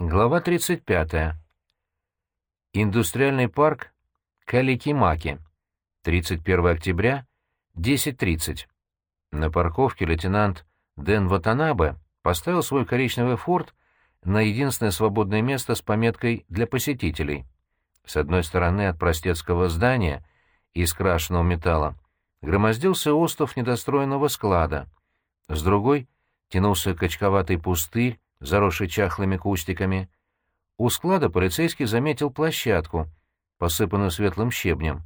Глава 35. Индустриальный парк Каликимаки. 31 октября, 10.30. На парковке лейтенант Дэн Ватанабе поставил свой коричневый форт на единственное свободное место с пометкой «Для посетителей». С одной стороны от простецкого здания из крашеного металла громоздился остров недостроенного склада, с другой тянулся качковатый пустырь, заросший чахлыми кустиками. У склада полицейский заметил площадку, посыпанную светлым щебнем.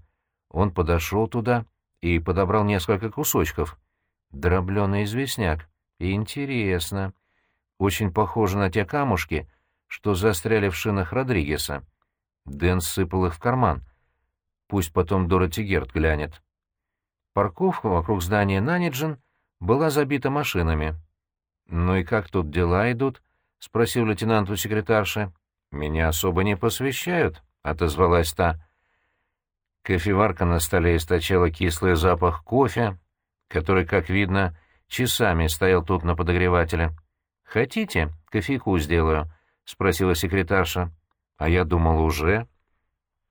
Он подошел туда и подобрал несколько кусочков. Дробленый известняк. Интересно. Очень похоже на те камушки, что застряли в шинах Родригеса. Дэн сыпал их в карман. Пусть потом Дороти Герт глянет. Парковка вокруг здания Наниджин была забита машинами. «Ну и как тут дела идут?» — спросил лейтенант у секретарши. «Меня особо не посвящают», — отозвалась та. Кофеварка на столе источала кислый запах кофе, который, как видно, часами стоял тут на подогревателе. «Хотите, кофейку сделаю?» — спросила секретарша. «А я думал, уже».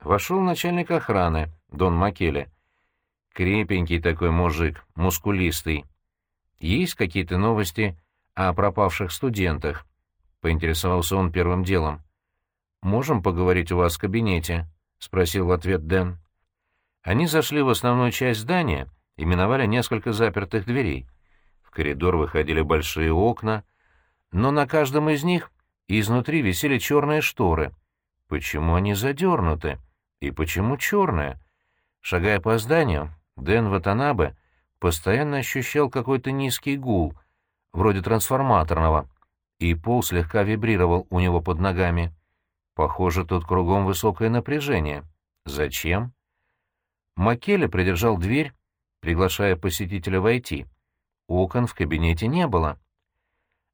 Вошел начальник охраны, Дон Макеле. Крепенький такой мужик, мускулистый. «Есть какие-то новости о пропавших студентах?» — поинтересовался он первым делом. «Можем поговорить у вас в кабинете?» — спросил в ответ Дэн. Они зашли в основную часть здания и миновали несколько запертых дверей. В коридор выходили большие окна, но на каждом из них изнутри висели черные шторы. Почему они задернуты? И почему черные? Шагая по зданию, Дэн Ватанабе постоянно ощущал какой-то низкий гул, вроде трансформаторного, и пол слегка вибрировал у него под ногами. Похоже, тут кругом высокое напряжение. Зачем? Маккеле придержал дверь, приглашая посетителя войти. Окон в кабинете не было.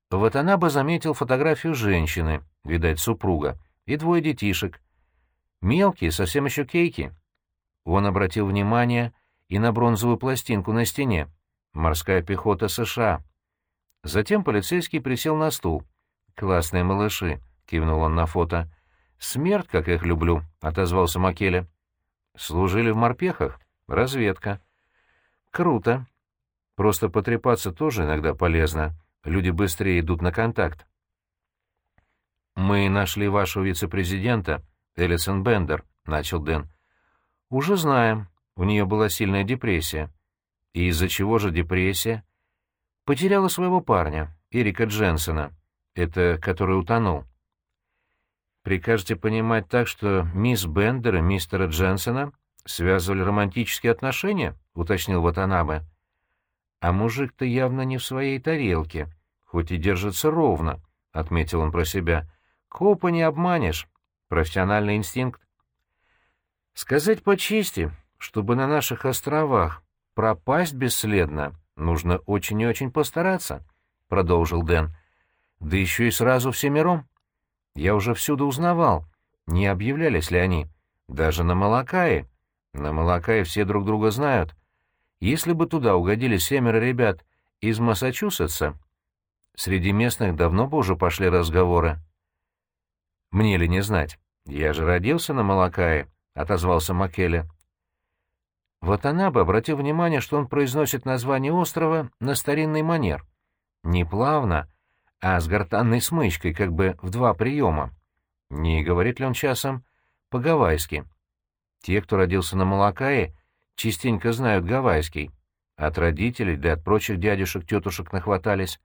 Вот она бы заметил фотографию женщины, видать, супруга, и двое детишек. Мелкие, совсем еще кейки. Он обратил внимание и на бронзовую пластинку на стене. «Морская пехота США». Затем полицейский присел на стул. «Классные малыши», — кивнул он на фото. «Смерть, как их люблю», — отозвался Макеля. Служили в морпехах? Разведка. Круто. Просто потрепаться тоже иногда полезно. Люди быстрее идут на контакт. «Мы нашли вашего вице-президента, Элисон Бендер», — начал Дэн. «Уже знаем. У нее была сильная депрессия». «И из-за чего же депрессия?» «Потеряла своего парня, Эрика Дженсона, это который утонул. Прикажете понимать так, что мисс Бендер и мистера Дженсона связывали романтические отношения? — уточнил Ватанабе. — А мужик-то явно не в своей тарелке, хоть и держится ровно, — отметил он про себя. — Копа не обманешь. Профессиональный инстинкт. — Сказать по чести, чтобы на наших островах пропасть бесследно, нужно очень и очень постараться, — продолжил Дэн. — Да еще и сразу всемиром. Я уже всюду узнавал, не объявлялись ли они. Даже на Малакае. На Малакае все друг друга знают. Если бы туда угодили семеро ребят из Массачусетса, среди местных давно бы уже пошли разговоры. Мне ли не знать? Я же родился на Малакае, — отозвался Маккеле. Вот она бы обратил внимание, что он произносит название острова на старинный манер. Не плавно, а с гортанной смычкой, как бы в два приема. Не говорит ли он часом по-гавайски? Те, кто родился на Малакае, частенько знают гавайский. От родителей, да от прочих дядюшек-тетушек нахватались.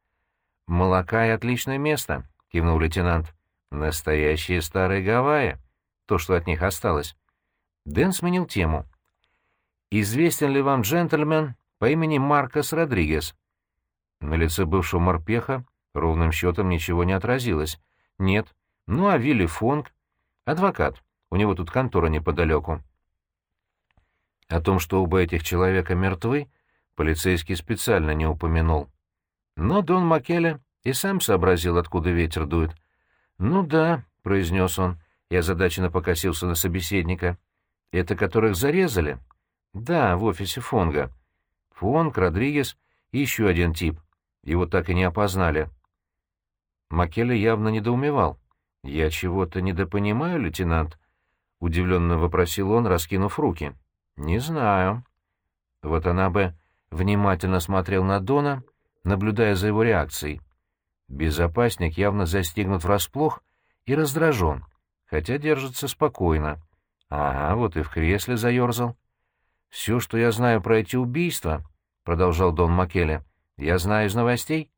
«Малакай — отличное место», — кивнул лейтенант. «Настоящие старые Гавайи. То, что от них осталось». Дэн сменил тему. «Известен ли вам джентльмен по имени Маркос Родригес?» На лице бывшего морпеха Ровным счетом ничего не отразилось. Нет. Ну, а Вилли Фонг? Адвокат. У него тут контора неподалеку. О том, что оба этих человека мертвы, полицейский специально не упомянул. Но Дон Маккеле и сам сообразил, откуда ветер дует. «Ну да», — произнес он, — я задаченно покосился на собеседника. «Это которых зарезали?» «Да, в офисе Фонга. Фонг, Родригес и еще один тип. Его так и не опознали. Макеле явно недоумевал. «Я чего-то недопонимаю, лейтенант?» — удивленно вопросил он, раскинув руки. «Не знаю». Вот она бы внимательно смотрел на Дона, наблюдая за его реакцией. Безопасник явно застигнут врасплох и раздражен, хотя держится спокойно. Ага, вот и в кресле заерзал. «Все, что я знаю про эти убийства», — продолжал Дон Макеле, — «я знаю из новостей».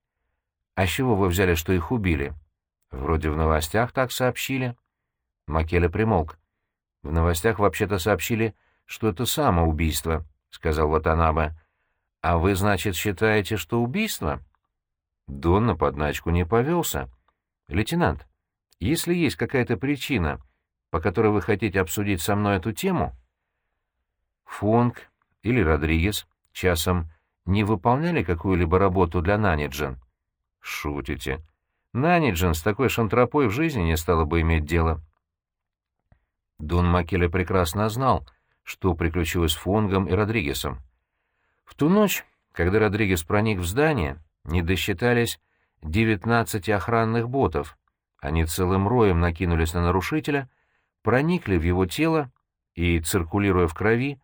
«А с чего вы взяли, что их убили?» «Вроде в новостях так сообщили». Макеле примолк. «В новостях вообще-то сообщили, что это самоубийство», — сказал Ватанабе. «А вы, значит, считаете, что убийство?» Дон на подначку не повелся. «Лейтенант, если есть какая-то причина, по которой вы хотите обсудить со мной эту тему...» Фонг или Родригес часом не выполняли какую-либо работу для Наниджен? Шутите. Наниджен с такой шантропой в жизни не стало бы иметь дело. Дон Макеле прекрасно знал, что приключилось с Фонгом и Родригесом. В ту ночь, когда Родригес проник в здание, не досчитались 19 охранных ботов. Они целым роем накинулись на нарушителя, проникли в его тело и, циркулируя в крови,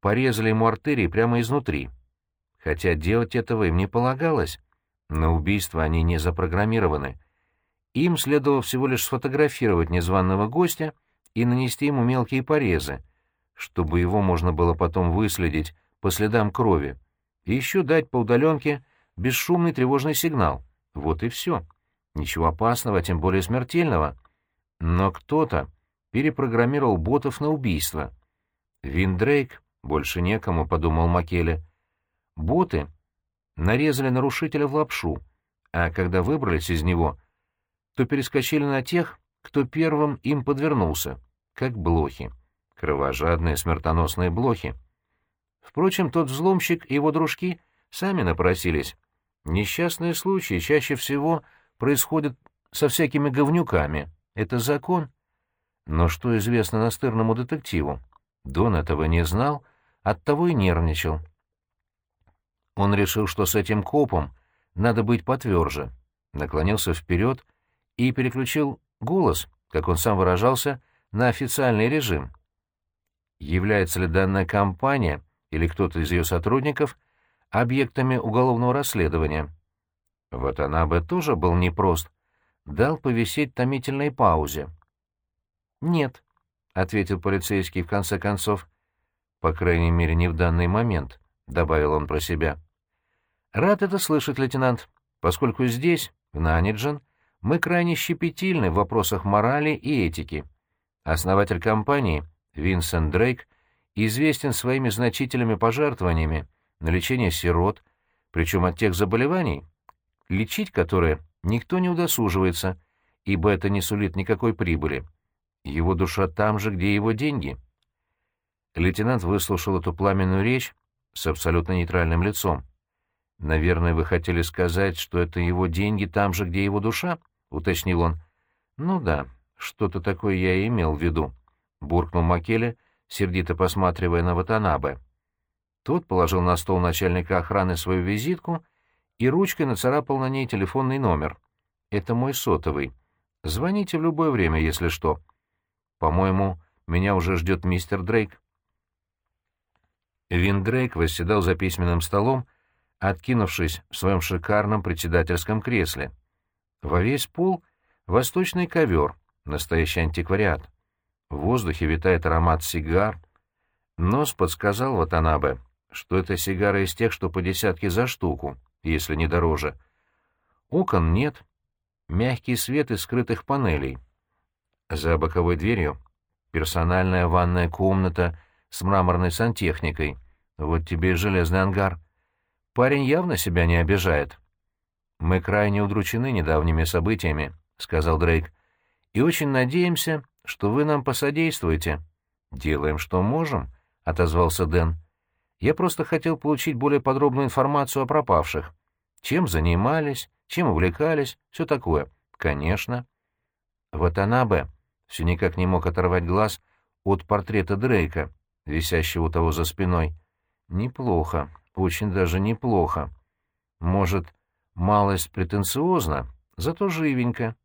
порезали ему артерии прямо изнутри. Хотя делать этого им не полагалось. На убийство они не запрограммированы. Им следовало всего лишь сфотографировать незваного гостя и нанести ему мелкие порезы, чтобы его можно было потом выследить по следам крови, и еще дать по удаленке бесшумный тревожный сигнал. Вот и все. Ничего опасного, тем более смертельного. Но кто-то перепрограммировал ботов на убийство. Виндрейк больше некому, — подумал Макеле. Боты нарезали нарушителя в лапшу, а когда выбрались из него, то перескочили на тех, кто первым им подвернулся, как блохи. Кровожадные смертоносные блохи. Впрочем, тот взломщик и его дружки сами напросились. Несчастные случаи чаще всего происходят со всякими говнюками. Это закон. Но что известно настырному детективу? Дон этого не знал, оттого и нервничал. Он решил, что с этим копом надо быть потверже, наклонился вперед и переключил голос, как он сам выражался, на официальный режим. Является ли данная компания или кто-то из ее сотрудников объектами уголовного расследования? Вот она бы тоже был непрост. Дал повисеть томительной паузе. «Нет», — ответил полицейский в конце концов. «По крайней мере, не в данный момент», — добавил он про себя. «Рад это слышать, лейтенант, поскольку здесь, в Наниджен, мы крайне щепетильны в вопросах морали и этики. Основатель компании, Винсент Дрейк, известен своими значительными пожертвованиями на лечение сирот, причем от тех заболеваний, лечить которые никто не удосуживается, ибо это не сулит никакой прибыли. Его душа там же, где его деньги». Лейтенант выслушал эту пламенную речь с абсолютно нейтральным лицом. «Наверное, вы хотели сказать, что это его деньги там же, где его душа?» — уточнил он. «Ну да, что-то такое я и имел в виду», — буркнул Макеле, сердито посматривая на Ватанабе. Тот положил на стол начальника охраны свою визитку и ручкой нацарапал на ней телефонный номер. «Это мой сотовый. Звоните в любое время, если что. По-моему, меня уже ждет мистер Дрейк». Вин Дрейк восседал за письменным столом, откинувшись в своем шикарном председательском кресле. Во весь пол — восточный ковер, настоящий антиквариат. В воздухе витает аромат сигар. Нос подсказал Ватанабе, что это сигары из тех, что по десятке за штуку, если не дороже. Окон нет, мягкий свет из скрытых панелей. За боковой дверью персональная ванная комната — с мраморной сантехникой. Вот тебе и железный ангар. Парень явно себя не обижает. «Мы крайне удручены недавними событиями», — сказал Дрейк, — «и очень надеемся, что вы нам посодействуете». «Делаем, что можем», — отозвался Дэн. «Я просто хотел получить более подробную информацию о пропавших. Чем занимались, чем увлекались, все такое». «Конечно». Ватанабе все никак не мог оторвать глаз от портрета Дрейка, висящего у того за спиной. Неплохо, очень даже неплохо. Может, малость претенциозно, зато живенько.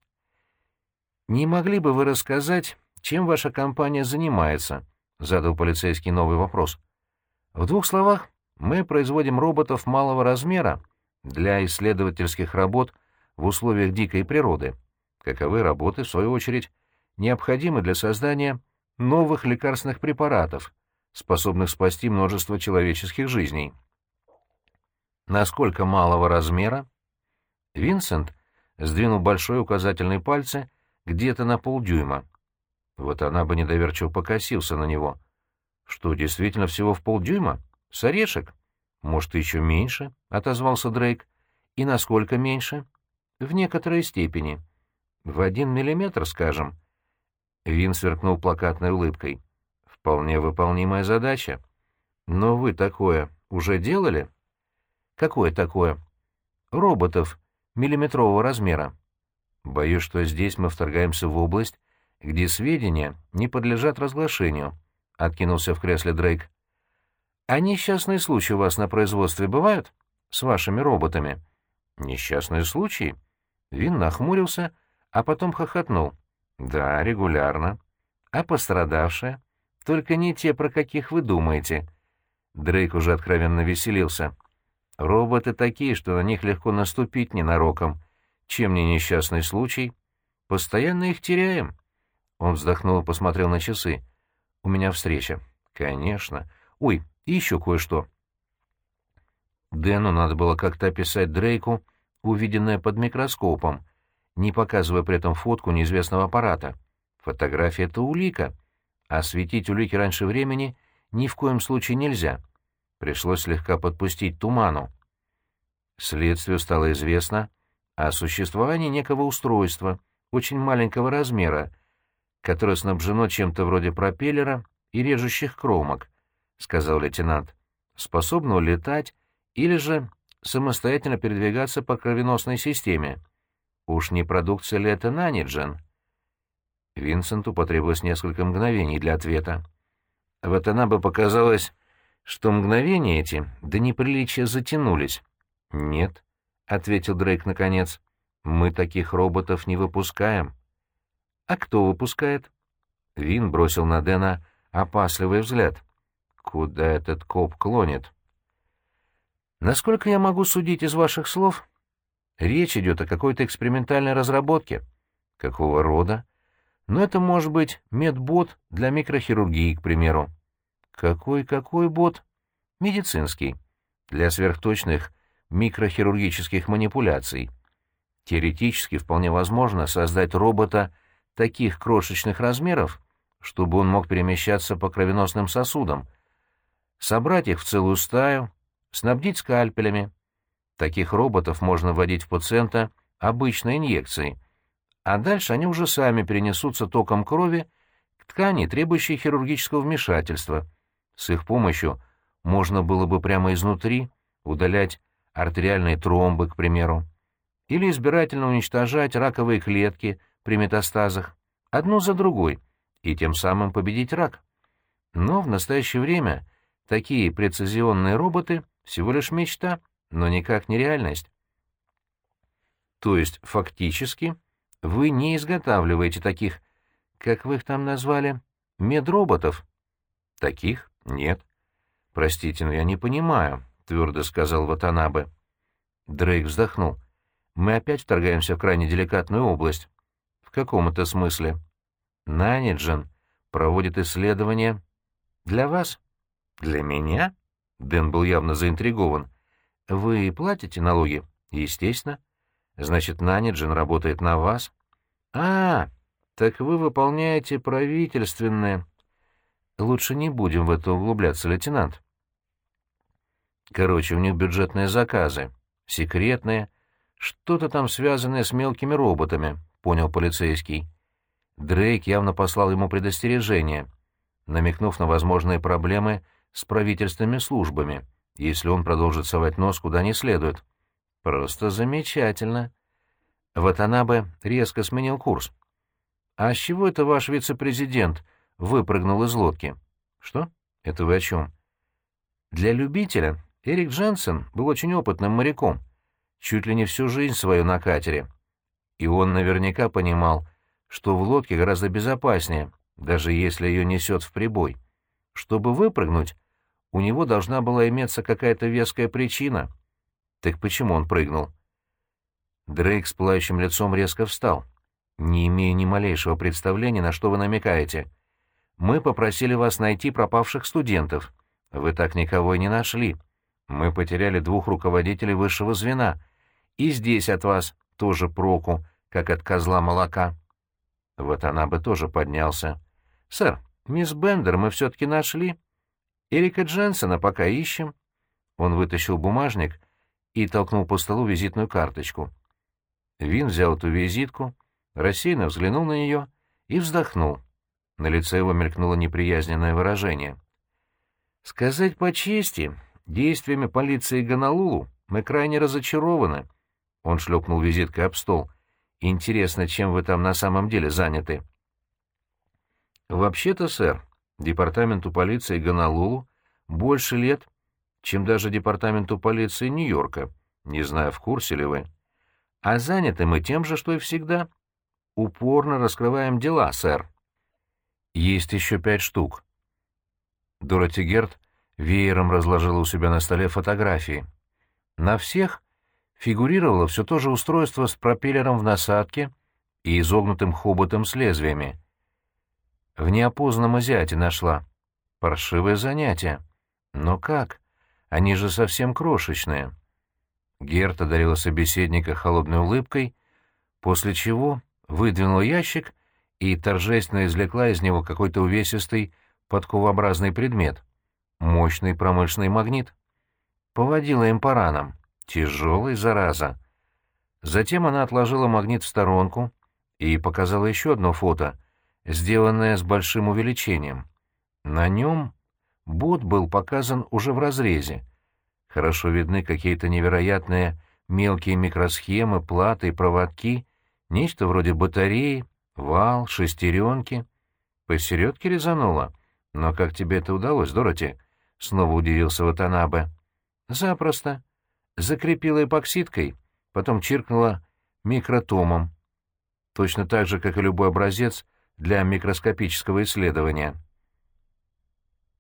«Не могли бы вы рассказать, чем ваша компания занимается?» — задал полицейский новый вопрос. «В двух словах, мы производим роботов малого размера для исследовательских работ в условиях дикой природы. Каковы работы, в свою очередь, необходимы для создания новых лекарственных препаратов, способных спасти множество человеческих жизней. Насколько малого размера? Винсент сдвинул большой указательный пальцы где-то на полдюйма. Вот она бы недоверчиво покосился на него. Что, действительно всего в полдюйма? С орешек? Может, еще меньше? — отозвался Дрейк. И насколько меньше? В некоторой степени. В один миллиметр, скажем. Вин сверкнул плакатной улыбкой. Вполне выполнимая задача. Но вы такое уже делали? Какое такое? Роботов миллиметрового размера. Боюсь, что здесь мы вторгаемся в область, где сведения не подлежат разглашению, — откинулся в кресле Дрейк. А несчастные случаи у вас на производстве бывают? С вашими роботами? Несчастные случаи? Вин нахмурился, а потом хохотнул. Да, регулярно. А пострадавшие? Только не те, про каких вы думаете. Дрейк уже откровенно веселился. Роботы такие, что на них легко наступить ненароком. Чем не несчастный случай? Постоянно их теряем. Он вздохнул и посмотрел на часы. У меня встреча. Конечно. Ой, и еще кое-что. Дэну надо было как-то описать Дрейку увиденное под микроскопом, не показывая при этом фотку неизвестного аппарата. Фотография — это улика. А светить улики раньше времени ни в коем случае нельзя. Пришлось слегка подпустить туману. Следствию стало известно о существовании некого устройства, очень маленького размера, которое снабжено чем-то вроде пропеллера и режущих кромок, — сказал лейтенант, — способного летать или же самостоятельно передвигаться по кровеносной системе. Уж не продукция ли это Наниджен? Винсенту потребовалось несколько мгновений для ответа. Вот она бы показалось, что мгновения эти до неприличия затянулись. «Нет», — ответил Дрейк наконец, — «мы таких роботов не выпускаем». «А кто выпускает?» Вин бросил на Дэна опасливый взгляд. «Куда этот коп клонит?» Насколько я могу судить из ваших слов, речь идет о какой-то экспериментальной разработке. Какого рода? Но это может быть медбот для микрохирургии, к примеру. Какой-какой бот? Медицинский. Для сверхточных микрохирургических манипуляций. Теоретически вполне возможно создать робота таких крошечных размеров, чтобы он мог перемещаться по кровеносным сосудам, собрать их в целую стаю, снабдить скальпелями. Таких роботов можно вводить в пациента обычной инъекцией, а дальше они уже сами перенесутся током крови к ткани, требующей хирургического вмешательства. С их помощью можно было бы прямо изнутри удалять артериальные тромбы, к примеру, или избирательно уничтожать раковые клетки при метастазах, одну за другой, и тем самым победить рак. Но в настоящее время такие прецизионные роботы — всего лишь мечта, но никак не реальность. То есть, фактически, вы не изготавливаете таких, как вы их там назвали, медроботов? Таких нет. Простите, но я не понимаю, — твердо сказал Ватанабе. Дрейк вздохнул. Мы опять вторгаемся в крайне деликатную область. В каком это смысле? Наниджен проводит исследования для вас? Для меня? Дэн был явно заинтригован. «Вы платите налоги?» «Естественно. Значит, Наниджин работает на вас?» «А, так вы выполняете правительственные...» «Лучше не будем в это углубляться, лейтенант». Короче, у них бюджетные заказы, секретные, что-то там связанное с мелкими роботами, понял полицейский. Дрейк явно послал ему предостережение, намекнув на возможные проблемы с правительственными службами, если он продолжит совать нос куда не следует. Просто замечательно. Ватанабе резко сменил курс. «А с чего это ваш вице-президент выпрыгнул из лодки?» «Что? Это вы о чем?» «Для любителя Эрик Дженсен был очень опытным моряком, чуть ли не всю жизнь свою на катере. И он наверняка понимал, что в лодке гораздо безопаснее, даже если ее несет в прибой. Чтобы выпрыгнуть, у него должна была иметься какая-то веская причина. Так почему он прыгнул? Дрейк с пылающим лицом резко встал. «Не имею ни малейшего представления, на что вы намекаете. Мы попросили вас найти пропавших студентов. Вы так никого и не нашли. Мы потеряли двух руководителей высшего звена. И здесь от вас тоже проку, как от козла молока». Вот она бы тоже поднялся. «Сэр, мисс Бендер мы все-таки нашли. Эрика Дженсона пока ищем». Он вытащил бумажник и толкнул по столу визитную карточку. Вин взял эту визитку, рассеянно взглянул на нее и вздохнул. На лице его мелькнуло неприязненное выражение. «Сказать по чести, действиями полиции Гонолулу мы крайне разочарованы». Он шлепнул визиткой об стол. «Интересно, чем вы там на самом деле заняты?» «Вообще-то, сэр, департаменту полиции Гонолулу больше лет, чем даже департаменту полиции Нью-Йорка. Не знаю, в курсе ли вы». А заняты мы тем же, что и всегда. Упорно раскрываем дела, сэр. Есть еще пять штук. Дороти Герт веером разложила у себя на столе фотографии. На всех фигурировало все то же устройство с пропеллером в насадке и изогнутым хоботом с лезвиями. В неопознанном азиате нашла. Паршивое занятие. Но как? Они же совсем крошечные. Герт одарила собеседника холодной улыбкой, после чего выдвинула ящик и торжественно извлекла из него какой-то увесистый подковообразный предмет. Мощный промышленный магнит. Поводила им по ранам. Тяжелый, зараза. Затем она отложила магнит в сторонку и показала еще одно фото, сделанное с большим увеличением. На нем бот был показан уже в разрезе, Хорошо видны какие-то невероятные мелкие микросхемы, платы и проводки, нечто вроде батареи, вал, шестеренки. Посередке резануло. Но как тебе это удалось, Дороти? Снова удивился Ватанабе. Запросто. Закрепила эпоксидкой, потом чиркнула микротомом. Точно так же, как и любой образец для микроскопического исследования.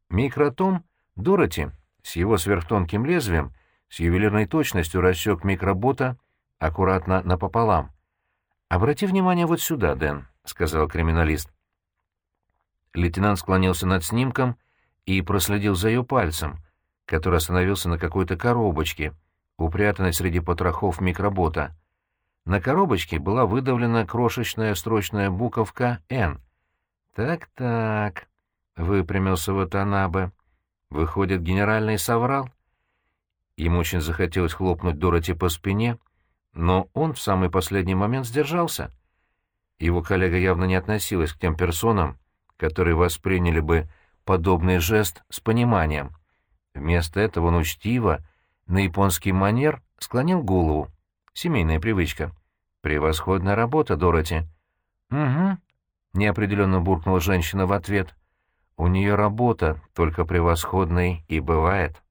Микротом Дороти с его сверхтонким лезвием с ювелирной точностью рассек микробота аккуратно напополам. «Обрати внимание вот сюда, Дэн», — сказал криминалист. Лейтенант склонился над снимком и проследил за ее пальцем, который остановился на какой-то коробочке, упрятанной среди потрохов микробота. На коробочке была выдавлена крошечная строчная буковка «Н». «Так-так», — выпрямился Ватанабе, — Выходит, генеральный соврал? Ему очень захотелось хлопнуть Дороти по спине, но он в самый последний момент сдержался. Его коллега явно не относилась к тем персонам, которые восприняли бы подобный жест с пониманием. Вместо этого он учтиво, на японский манер, склонил голову. Семейная привычка. «Превосходная работа, Дороти». «Угу», — неопределенно буркнула женщина в ответ. У нее работа только превосходной и бывает.